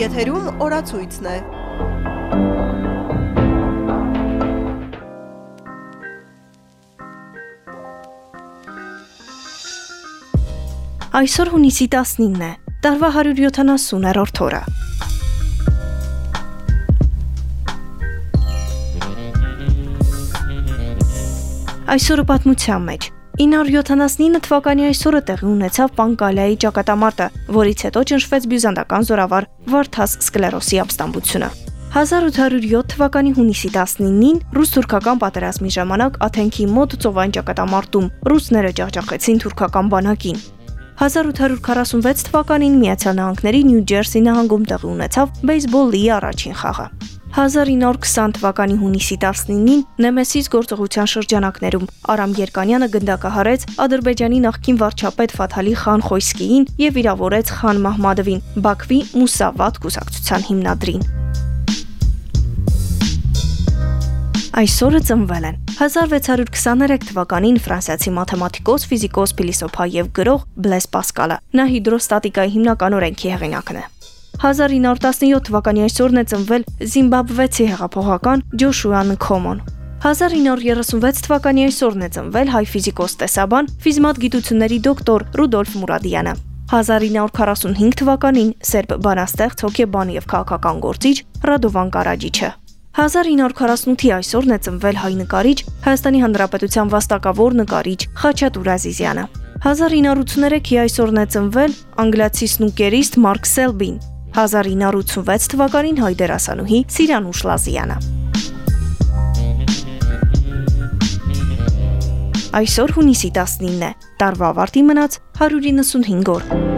Եթերում օրացույցն է։ Այսօր հունիսի 19-ն է, տարվա 170-րդ օրը։ Այսօրը պատմության մեջ 979 թվականի այսօրը տեղի ունեցավ Պանկալիայի ճակատամարտը, որից հետո ճնշվեց բյուզանդական զորավար Վարդաս Սկլերոսի ապստամբությունը։ 1807 թվականի հունիսի 19-ին ռուս-թուրքական պատերազմի ժամանակ Աթենքի մոտ ծովային ճակատամարտում ռուսները ջախջախեցին թուրքական բանակին։ 1846 թվականին Միացյալ Նահանգների Նյու Ջերսի նահանգում տեղի ունեցավ բեյսբոլի առաջին խաղը։ 1920 թվականի հունիսի 19-ին Նեմեսիս գործողության շրջանակներում Արամ Երկանյանը գնդակահարեց Ադրբեջանի նախկին վարչապետ Ֆաթալի խան Խոյսկիին եւ վիրավորեց խան Մահմադովին Բաքվի Մուսավատ կուսակցության հիմնադրին։ Այսօրը ծնվել են 1623 թվականին ֆրանսիացի մաթեմատիկոս, ֆիզիկոս, փիլիսոփա եւ գրող Բլես Պասկալը։ Նա հիդրոստատիկայի հիմնական օրենքի հեղինակն է։ 1917 թվականի այսօրն է ծնվել Զիմբաբվեցի հեղափոխական Ջոշուա Նքոմոն։ 1936 թվականի այսօրն է ծնվել հայ ֆիզիկոս տեսաբան, ֆիզմատ գիտությունների դոկտոր Ռուդոլֆ Մուրադյանը։ 1945 թվականին սերբ բանաստեղծ, հոգեբան եւ քաղաքական գործիչ Ռադովան Կարաջիչը։ 1948-ի այսօրն է ծնվել հայ նկարիչ, Հայաստանի Հանրապետության վաստակավոր նկարիչ Խաչատուր Ազիզյանը։ 1983-ի այսօրն է ծնվել անգլիացի սնուկերիստ Մարկ Սելբին։ 1986 թվականին հայ դերասանուհի Սիրանուշ Լազյանը։ Այսօր հունիսի 19-ն է։ Տարվա ավարտի մնաց 195 օր։